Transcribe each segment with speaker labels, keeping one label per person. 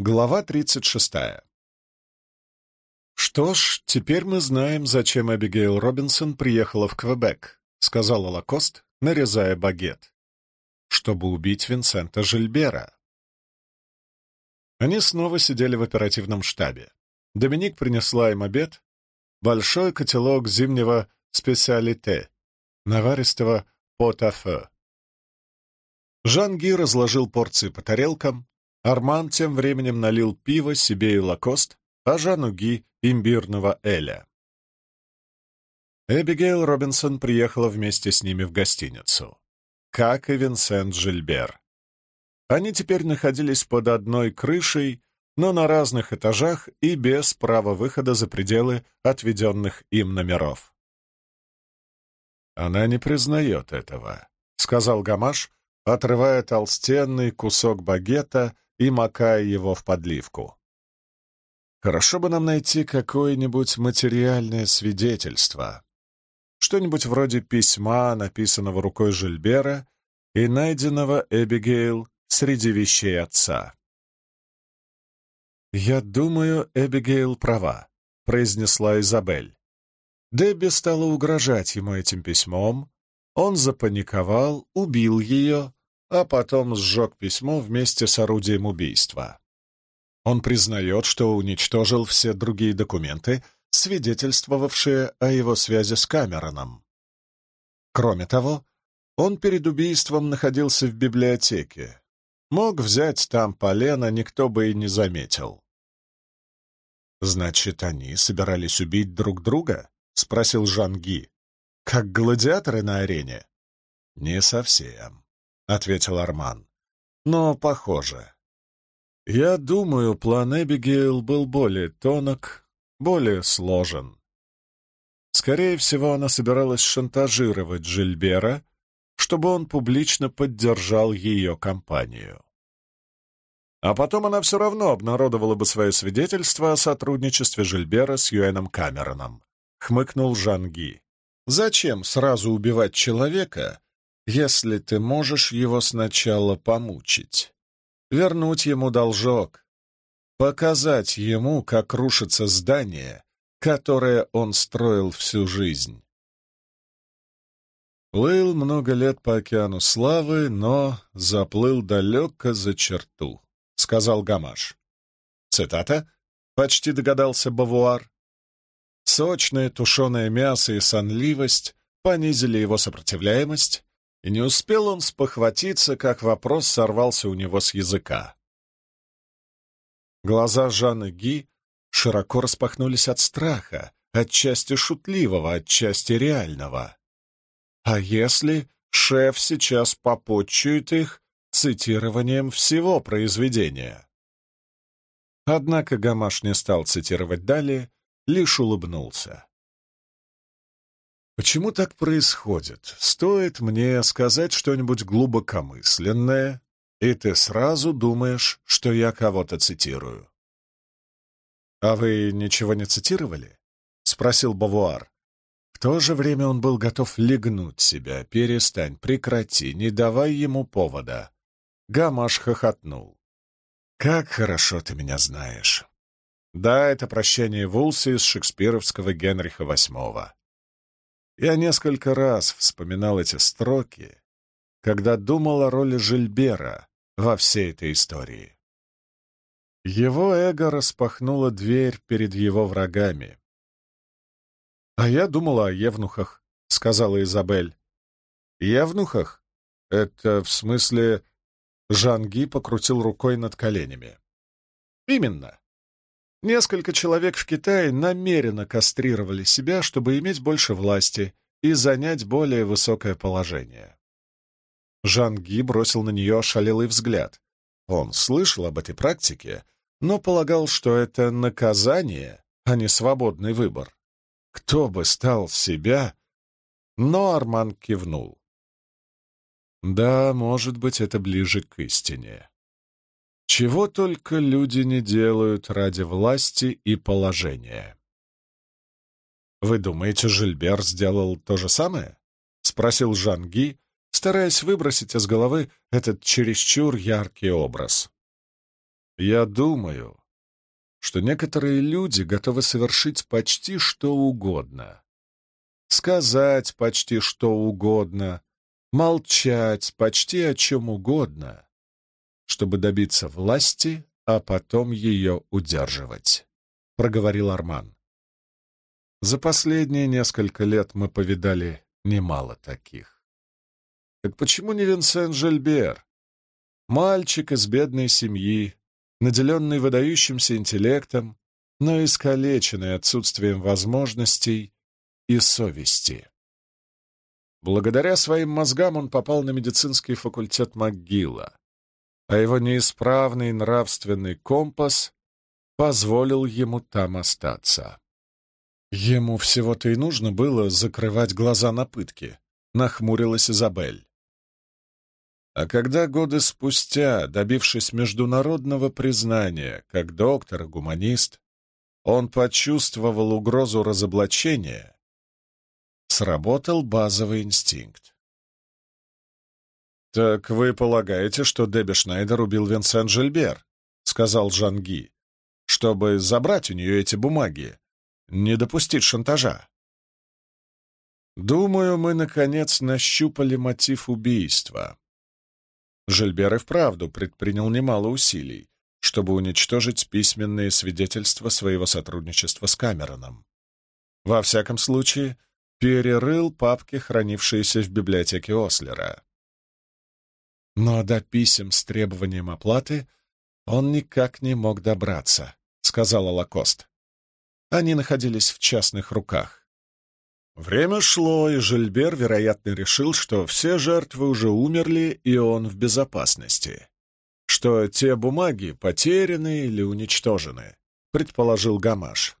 Speaker 1: Глава 36. «Что ж, теперь мы знаем, зачем Эбигейл Робинсон приехала в Квебек», — сказала Лакост, нарезая багет. «Чтобы убить Винсента Жильбера». Они снова сидели в оперативном штабе. Доминик принесла им обед, большой котелок зимнего специалите, наваристого потафе. Жан-Ги разложил порции по тарелкам, Арман тем временем налил пиво себе и лакост, а Жану Ги — имбирного эля. Эбигейл Робинсон приехала вместе с ними в гостиницу, как и Винсент Жильбер. Они теперь находились под одной крышей, но на разных этажах и без права выхода за пределы отведенных им номеров. «Она не признает этого», — сказал Гамаш, отрывая толстенный кусок багета и макая его в подливку. Хорошо бы нам найти какое-нибудь материальное свидетельство. Что-нибудь вроде письма, написанного рукой Жильбера и найденного Эбигейл среди вещей отца. «Я думаю, Эбигейл права», — произнесла Изабель. Дебби стала угрожать ему этим письмом, он запаниковал, убил ее а потом сжег письмо вместе с орудием убийства. Он признает, что уничтожил все другие документы, свидетельствовавшие о его связи с Камероном. Кроме того, он перед убийством находился в библиотеке. Мог взять там полено, никто бы и не заметил. «Значит, они собирались убить друг друга?» — спросил Жан Ги. «Как гладиаторы на арене?» «Не совсем. — ответил Арман. «Но похоже. Я думаю, план Эбигейл был более тонок, более сложен. Скорее всего, она собиралась шантажировать Жильбера, чтобы он публично поддержал ее компанию. А потом она все равно обнародовала бы свое свидетельство о сотрудничестве Жильбера с Юэном Камероном», — хмыкнул Жанги. «Зачем сразу убивать человека, если ты можешь его сначала помучить, вернуть ему должок, показать ему, как рушится здание, которое он строил всю жизнь. Плыл много лет по океану славы, но заплыл далеко за черту, — сказал Гамаш. Цитата? Почти догадался Бавуар. Сочное тушеное мясо и сонливость понизили его сопротивляемость, и не успел он спохватиться, как вопрос сорвался у него с языка. Глаза Жанны Ги широко распахнулись от страха, отчасти шутливого, отчасти реального. А если шеф сейчас попотчует их цитированием всего произведения? Однако Гамаш не стал цитировать далее, лишь улыбнулся. Почему так происходит? Стоит мне сказать что-нибудь глубокомысленное, и ты сразу думаешь, что я кого-то цитирую. «А вы ничего не цитировали?» — спросил Бавуар. В то же время он был готов легнуть себя. «Перестань, прекрати, не давай ему повода». Гамаш хохотнул. «Как хорошо ты меня знаешь!» Да, это прощание Вулси из шекспировского Генриха VIII. Я несколько раз вспоминал эти строки, когда думал о роли Жильбера во всей этой истории. Его эго распахнуло дверь перед его врагами. «А я думала о евнухах», — сказала Изабель. «Евнухах? Это в смысле...» Жанги покрутил рукой над коленями. «Именно. Несколько человек в Китае намеренно кастрировали себя, чтобы иметь больше власти и занять более высокое положение. Жан Ги бросил на нее ошалелый взгляд. Он слышал об этой практике, но полагал, что это наказание, а не свободный выбор. Кто бы стал себя? Но Арман кивнул. Да, может быть, это ближе к истине. Чего только люди не делают ради власти и положения. «Вы думаете, Жильбер сделал то же самое?» — спросил Жанги, стараясь выбросить из головы этот чересчур яркий образ. Я думаю, что некоторые люди готовы совершить почти что угодно. Сказать почти что угодно, молчать почти о чем угодно, чтобы добиться власти, а потом ее удерживать, — проговорил Арман. За последние несколько лет мы повидали немало таких. Так почему не Винсент Жильбер? Мальчик из бедной семьи, наделенный выдающимся интеллектом, но искалеченный отсутствием возможностей и совести. Благодаря своим мозгам он попал на медицинский факультет МcГилла, а его неисправный нравственный компас позволил ему там остаться. Ему всего-то и нужно было закрывать глаза на пытки, нахмурилась Изабель. А когда годы спустя, добившись международного признания как доктор гуманист, он почувствовал угрозу разоблачения, сработал базовый инстинкт. «Так вы полагаете, что Дебби Шнайдер убил Винсент Жильбер?» — сказал Жанги, — «чтобы забрать у нее эти бумаги, не допустить шантажа. Думаю, мы, наконец, нащупали мотив убийства. Жильбер и вправду предпринял немало усилий, чтобы уничтожить письменные свидетельства своего сотрудничества с Камероном. Во всяком случае, перерыл папки, хранившиеся в библиотеке Ослера. Но до писем с требованием оплаты он никак не мог добраться, — сказала Лакост. Они находились в частных руках. Время шло, и Жильбер, вероятно, решил, что все жертвы уже умерли, и он в безопасности. Что те бумаги потеряны или уничтожены, предположил Гамаш.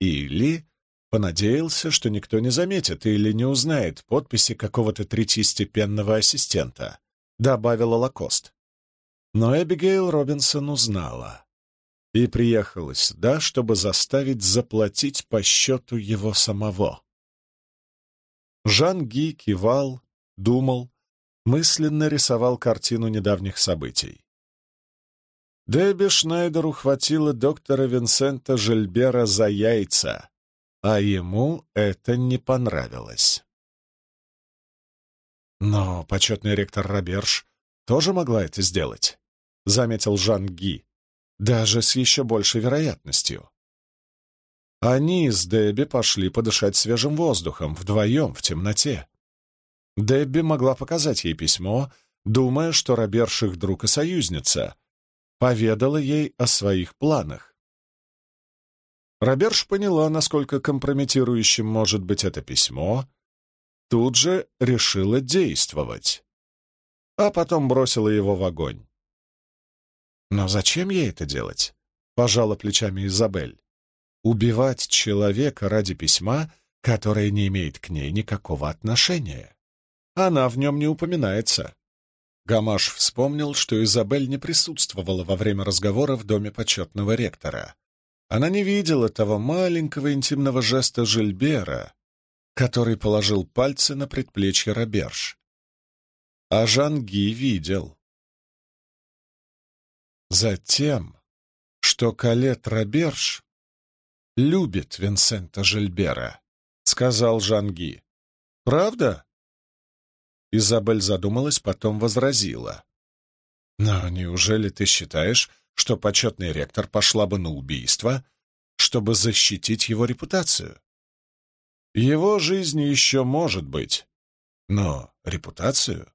Speaker 1: Или понадеялся, что никто не заметит или не узнает подписи какого-то третьестепенного ассистента, добавила Лакост. Но Эбигейл Робинсон узнала и приехала сюда, чтобы заставить заплатить по счету его самого. Жан Ги кивал, думал, мысленно рисовал картину недавних событий. Дебби Шнайдеру хватило доктора Винсента Жильбера за яйца, а ему это не понравилось. Но почетный ректор Роберж тоже могла это сделать, — заметил Жан Ги даже с еще большей вероятностью. Они с Дебби пошли подышать свежим воздухом, вдвоем, в темноте. Дебби могла показать ей письмо, думая, что Роберш их друг и союзница, поведала ей о своих планах. Роберш поняла, насколько компрометирующим может быть это письмо, тут же решила действовать, а потом бросила его в огонь. Но зачем ей это делать? Пожала плечами Изабель. Убивать человека ради письма, которое не имеет к ней никакого отношения. Она в нем не упоминается. Гамаш вспомнил, что Изабель не присутствовала во время разговора в доме почетного ректора. Она не видела того маленького интимного жеста Жильбера, который положил пальцы на предплечье Роберж. А Жанги видел. Затем, что Калет Роберж любит Винсента Жильбера, сказал Жанги. Правда? Изабель задумалась, потом возразила. Но неужели ты считаешь, что почетный ректор пошла бы на убийство, чтобы защитить его репутацию? Его жизнь еще может быть, но репутацию?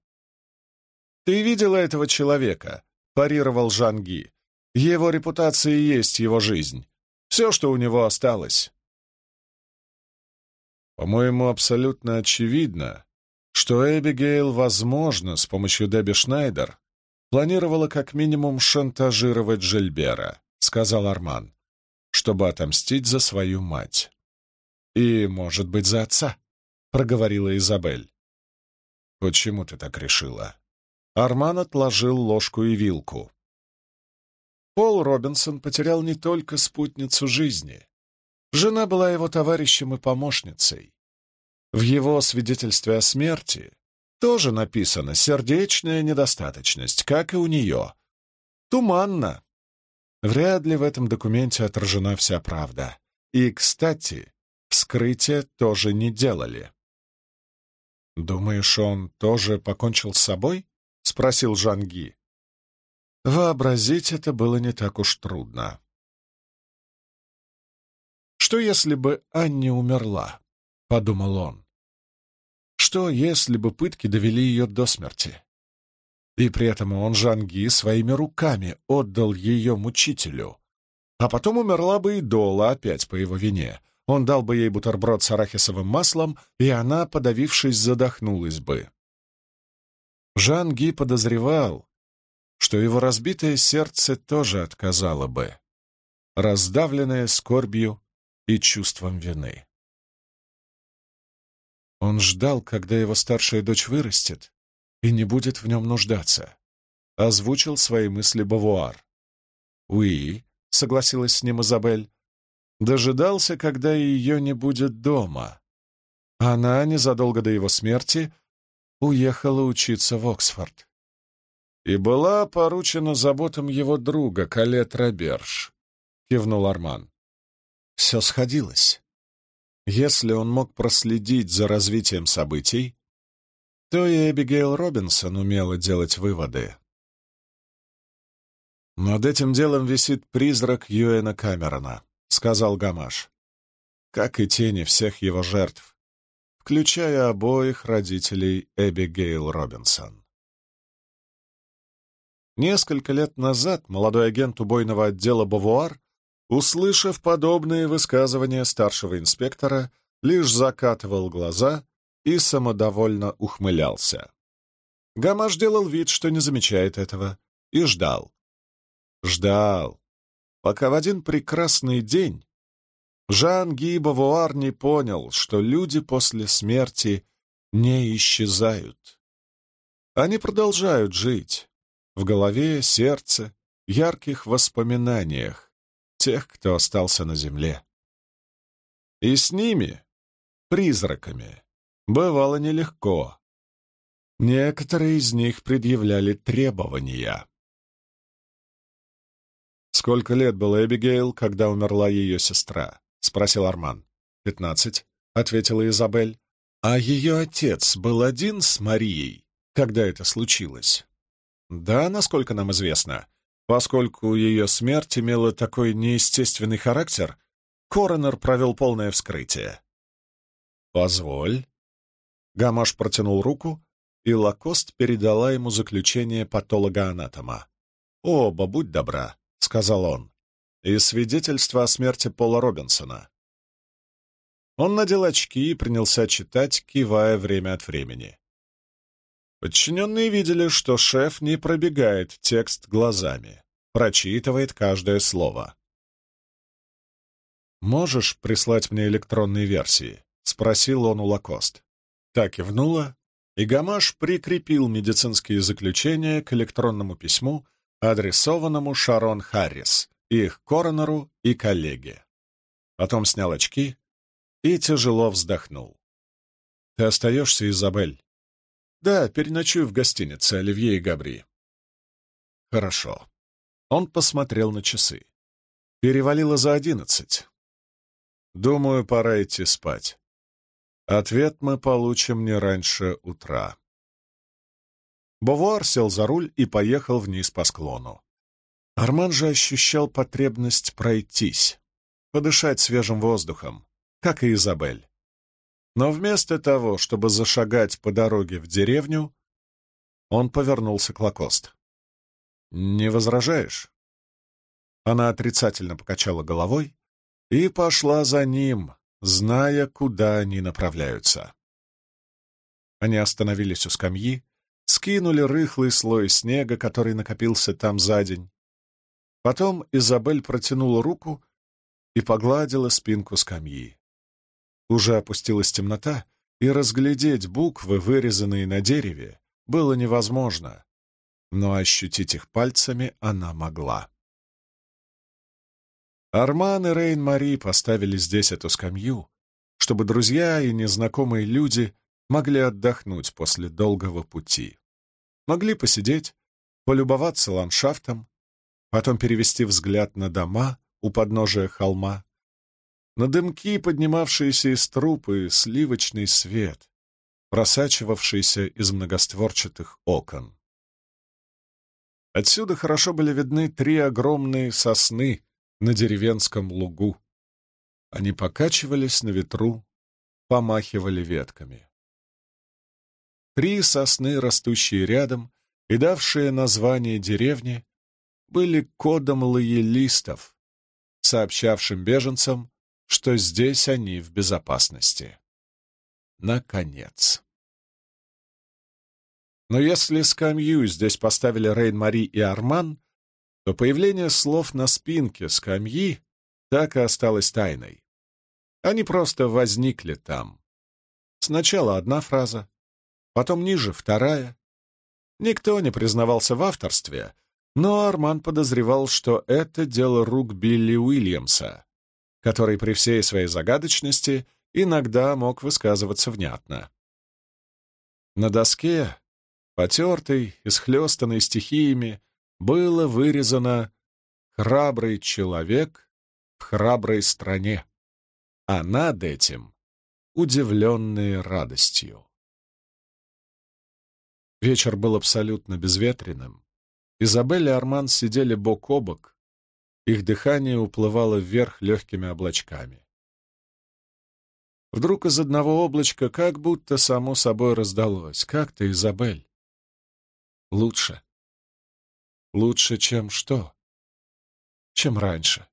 Speaker 1: Ты видела этого человека, парировал Жанги. Его репутация и есть его жизнь. Все, что у него осталось. По-моему, абсолютно очевидно, что Эбигейл, возможно, с помощью Дебби Шнайдер, планировала как минимум шантажировать Жильбера, сказал Арман, чтобы отомстить за свою мать. И, может быть, за отца, проговорила Изабель. Почему ты так решила? Арман отложил ложку и вилку. Пол Робинсон потерял не только спутницу жизни. Жена была его товарищем и помощницей. В его свидетельстве о смерти тоже написано «сердечная недостаточность», как и у нее. Туманно, Вряд ли в этом документе отражена вся правда. И, кстати, вскрытие тоже не делали. «Думаешь, он тоже покончил с собой?» — спросил Жанги. Вообразить это было не так уж трудно. «Что, если бы Анни умерла?» — подумал он. «Что, если бы пытки довели ее до смерти?» И при этом он, Жанги, своими руками отдал ее мучителю. А потом умерла бы и Дола опять по его вине. Он дал бы ей бутерброд с арахисовым маслом, и она, подавившись, задохнулась бы. Жанги подозревал, что его разбитое сердце тоже отказало бы, раздавленное скорбью и чувством вины. Он ждал, когда его старшая дочь вырастет и не будет в нем нуждаться. Озвучил свои мысли Бавуар. «Уи», — согласилась с ним Изабель, — дожидался, когда ее не будет дома. Она, незадолго до его смерти, уехала учиться в Оксфорд и была поручена заботам его друга Калет Роберж, — кивнул Арман. Все сходилось. Если он мог проследить за развитием событий, то и Эбигейл Робинсон умела делать выводы. «Над этим делом висит призрак Юэна Камерона», — сказал Гамаш, «как и тени всех его жертв, включая обоих родителей Эбигейл Робинсон». Несколько лет назад молодой агент убойного отдела Бавуар, услышав подобные высказывания старшего инспектора, лишь закатывал глаза и самодовольно ухмылялся. Гамаш делал вид, что не замечает этого, и ждал. Ждал, пока в один прекрасный день Жан Ги Бавуар не понял, что люди после смерти не исчезают. Они продолжают жить, в голове, сердце, ярких воспоминаниях тех, кто остался на земле. И с ними, призраками, бывало нелегко. Некоторые из них предъявляли требования. «Сколько лет было Эбигейл, когда умерла ее сестра?» — спросил Арман. «Пятнадцать», — ответила Изабель. «А ее отец был один с Марией, когда это случилось?» Да, насколько нам известно, поскольку ее смерть имела такой неестественный характер, коронер провел полное вскрытие. «Позволь». Гамаш протянул руку, и Лакост передала ему заключение патолога-анатома. «Оба, будь добра», — сказал он, — «и свидетельство о смерти Пола Робинсона». Он надел очки и принялся читать, кивая время от времени. Подчиненные видели, что шеф не пробегает текст глазами, прочитывает каждое слово. «Можешь прислать мне электронные версии?» — спросил он у Лакост. Так кивнула, и Гамаш прикрепил медицинские заключения к электронному письму, адресованному Шарон Харрис, их коронеру и коллеге. Потом снял очки и тяжело вздохнул. «Ты остаешься, Изабель?» «Да, переночую в гостинице Оливье и Габри». «Хорошо». Он посмотрел на часы. Перевалило за одиннадцать. «Думаю, пора идти спать. Ответ мы получим не раньше утра». Бовуар сел за руль и поехал вниз по склону. Арман же ощущал потребность пройтись, подышать свежим воздухом, как и Изабель. Но вместо того, чтобы зашагать по дороге в деревню, он повернулся к Лакост. «Не возражаешь?» Она отрицательно покачала головой и пошла за ним, зная, куда они направляются. Они остановились у скамьи, скинули рыхлый слой снега, который накопился там за день. Потом Изабель протянула руку и погладила спинку скамьи. Уже опустилась темнота, и разглядеть буквы, вырезанные на дереве, было невозможно, но ощутить их пальцами она могла. Арман и Рейн-Мари поставили здесь эту скамью, чтобы друзья и незнакомые люди могли отдохнуть после долгого пути. Могли посидеть, полюбоваться ландшафтом, потом перевести взгляд на дома у подножия холма, на дымки, поднимавшиеся из трупы, сливочный свет, просачивавшийся из многостворчатых окон. Отсюда хорошо были видны три огромные сосны на деревенском лугу. Они покачивались на ветру, помахивали ветками. Три сосны, растущие рядом и давшие название деревне, были кодом лоялистов, сообщавшим беженцам, что здесь они в безопасности. Наконец. Но если скамью здесь поставили Рейн-Мари и Арман, то появление слов на спинке скамьи так и осталось тайной. Они просто возникли там. Сначала одна фраза, потом ниже вторая. Никто не признавался в авторстве, но Арман подозревал, что это дело рук Билли Уильямса, который при всей своей загадочности иногда мог высказываться внятно. На доске, потертой, исхлестанной стихиями, было вырезано «Храбрый человек в храброй стране», а над этим удивленные радостью. Вечер был абсолютно безветренным. Изабель и Арман сидели бок о бок, их дыхание уплывало вверх легкими облачками. Вдруг из одного облачка как будто само собой раздалось. «Как ты, Изабель?» «Лучше». «Лучше, чем что?» «Чем раньше».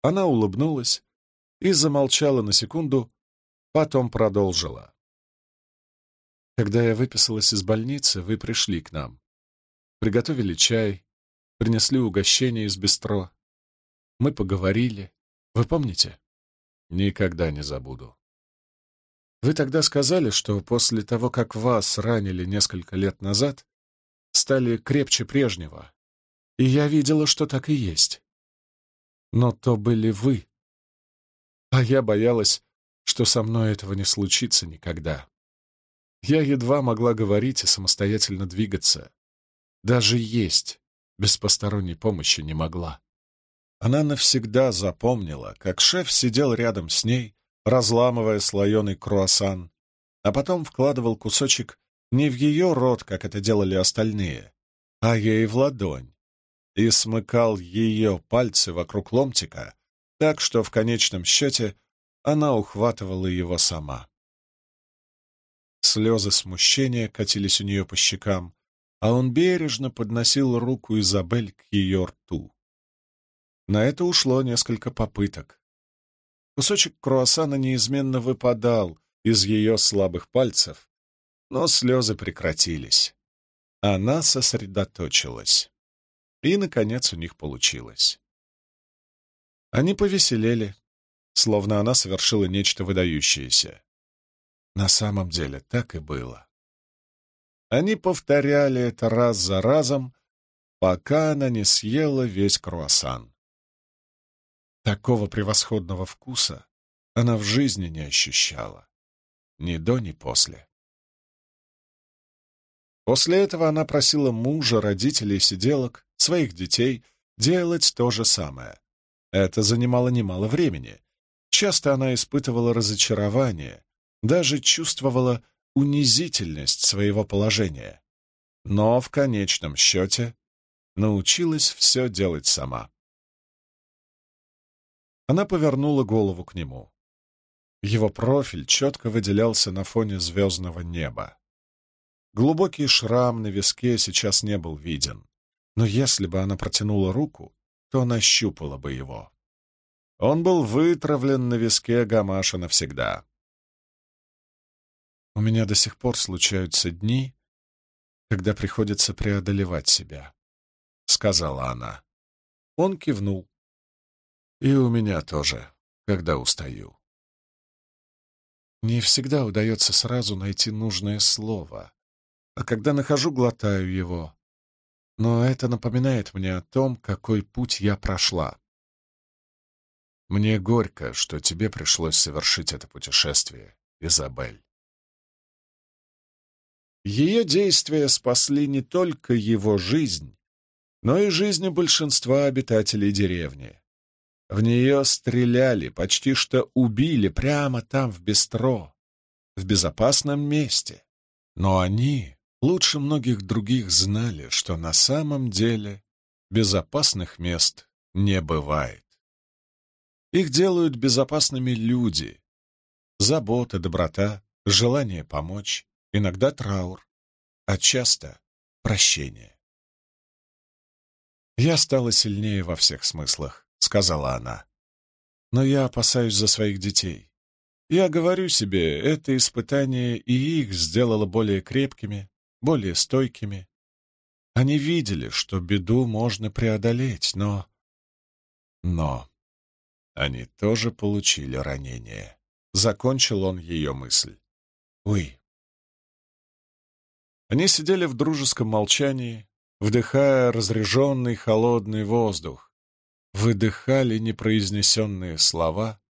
Speaker 1: Она улыбнулась и замолчала на секунду, потом продолжила. «Когда я выписалась из больницы, вы пришли к нам. Приготовили чай, принесли угощение из бистро. Мы поговорили. Вы помните? Никогда не забуду. Вы тогда сказали, что после того, как вас ранили несколько лет назад, стали крепче прежнего. И я видела, что так и есть. Но то были вы. А я боялась, что со мной этого не случится никогда. Я едва могла говорить и самостоятельно двигаться. Даже есть без посторонней помощи не могла. Она навсегда запомнила, как шеф сидел рядом с ней, разламывая слоеный круассан, а потом вкладывал кусочек не в ее рот, как это делали остальные, а ей в ладонь, и смыкал ее пальцы вокруг ломтика, так что в конечном счете она ухватывала его сама. Слезы смущения катились у нее по щекам, а он бережно подносил руку Изабель к ее рту. На это ушло несколько попыток. Кусочек круассана неизменно выпадал из ее слабых пальцев, но слезы прекратились. Она сосредоточилась. И, наконец, у них получилось. Они повеселели, словно она совершила нечто выдающееся. На самом деле так и было. Они повторяли это раз за разом, пока она не съела весь круассан. Такого превосходного вкуса она в жизни не ощущала. Ни до, ни после. После этого она просила мужа, родителей, сиделок, своих детей делать то же самое. Это занимало немало времени. Часто она испытывала разочарование, даже чувствовала унизительность своего положения, но в конечном счете научилась все делать сама. Она повернула голову к нему. Его профиль четко выделялся на фоне звездного неба. Глубокий шрам на виске сейчас не был виден, но если бы она протянула руку, то нащупала бы его. Он был вытравлен на виске Гамаша навсегда. У меня до сих пор случаются дни, когда приходится преодолевать себя, — сказала она. Он кивнул. И у меня тоже, когда устаю. Не всегда удается сразу найти нужное слово, а когда нахожу, глотаю его. Но это напоминает мне о том, какой путь я прошла. Мне горько, что тебе пришлось совершить это путешествие, Изабель. Ее действия спасли не только его жизнь, но и жизнью большинства обитателей деревни. В нее стреляли, почти что убили прямо там, в Бестро, в безопасном месте. Но они лучше многих других знали, что на самом деле безопасных мест не бывает. Их делают безопасными люди. Забота, доброта, желание помочь, иногда траур, а часто прощение. «Я стала сильнее во всех смыслах», — сказала она. «Но я опасаюсь за своих детей. Я говорю себе, это испытание и их сделало более крепкими, более стойкими. Они видели, что беду можно преодолеть, но... Но они тоже получили ранение. Закончил он ее мысль. Уй. Они сидели в дружеском молчании, вдыхая разреженный холодный воздух, выдыхали непроизнесенные слова.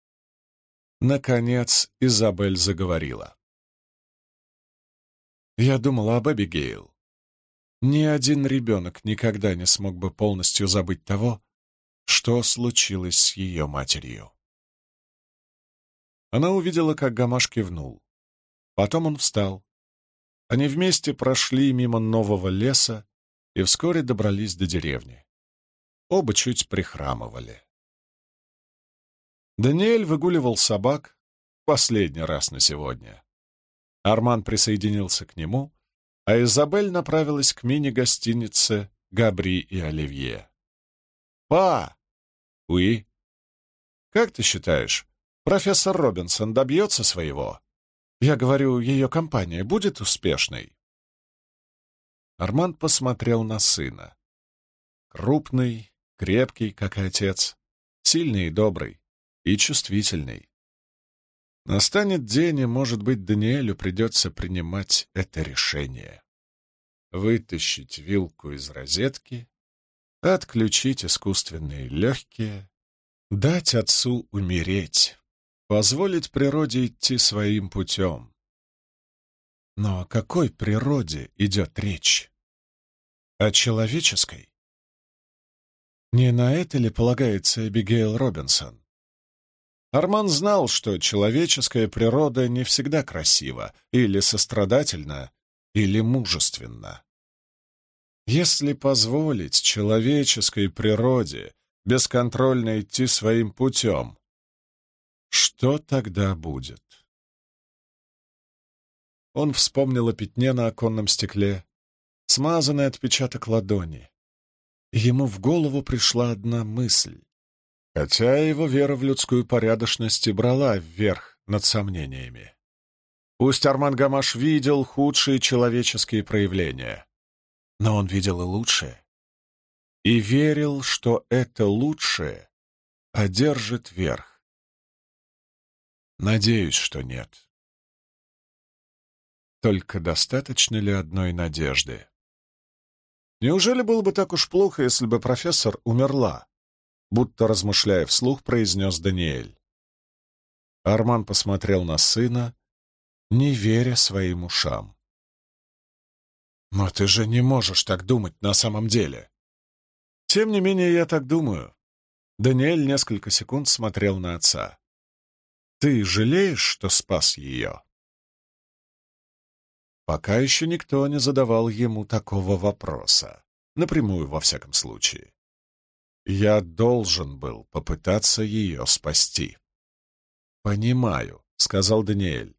Speaker 1: Наконец Изабель заговорила. «Я думала об Эбигейл. Ни один ребенок никогда не смог бы полностью забыть того, что случилось с ее матерью. Она увидела, как Гамаш кивнул. Потом он встал. Они вместе прошли мимо нового леса, и вскоре добрались до деревни. Оба чуть прихрамывали. Даниэль выгуливал собак последний раз на сегодня. Арман присоединился к нему, а Изабель направилась к мини-гостинице Габри и Оливье. «Па!» «Уи?» «Как ты считаешь, профессор Робинсон добьется своего?» «Я говорю, ее компания будет успешной?» Арманд посмотрел на сына. Крупный, крепкий, как и отец, сильный и добрый, и чувствительный. Настанет день, и, может быть, Даниэлю придется принимать это решение. Вытащить вилку из розетки, отключить искусственные легкие, дать отцу умереть, позволить природе идти своим путем. Но о какой природе идет речь? О человеческой? Не на это ли полагается Эбигейл Робинсон? Арман знал, что человеческая природа не всегда красива, или сострадательна, или мужественна. Если позволить человеческой природе бесконтрольно идти своим путем, что тогда будет? Он вспомнил о пятне на оконном стекле, смазанный отпечаток ладони. Ему в голову пришла одна мысль, хотя его вера в людскую порядочность и брала вверх над сомнениями. Пусть Арман Гамаш видел худшие человеческие проявления, но он видел и лучшее. И верил, что это лучшее одержит верх. Надеюсь, что нет. Только достаточно ли одной надежды? Неужели было бы так уж плохо, если бы профессор умерла? Будто размышляя вслух, произнес Даниэль. Арман посмотрел на сына, не веря своим ушам. «Но ты же не можешь так думать на самом деле!» «Тем не менее, я так думаю». Даниэль несколько секунд смотрел на отца. «Ты жалеешь, что спас ее?» Пока еще никто не задавал ему такого вопроса. Напрямую, во всяком случае. Я должен был попытаться ее спасти. «Понимаю», — сказал Даниэль.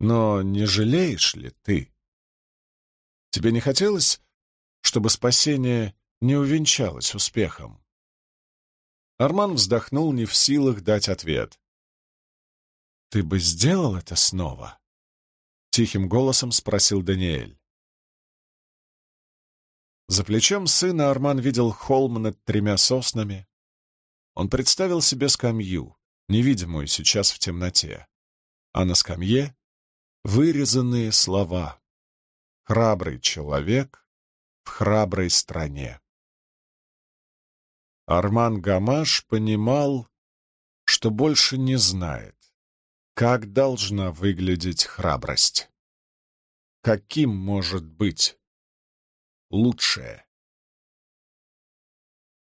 Speaker 1: «Но не жалеешь ли ты? Тебе не хотелось, чтобы спасение не увенчалось успехом?» Арман вздохнул, не в силах дать ответ. «Ты бы сделал это снова?» Тихим голосом спросил Даниэль. За плечом сына Арман видел холм над тремя соснами. Он представил себе скамью, невидимую сейчас в темноте, а на скамье вырезанные слова «Храбрый человек в храброй стране». Арман Гамаш понимал, что больше не знает, как должна выглядеть храбрость? Каким может быть лучшее?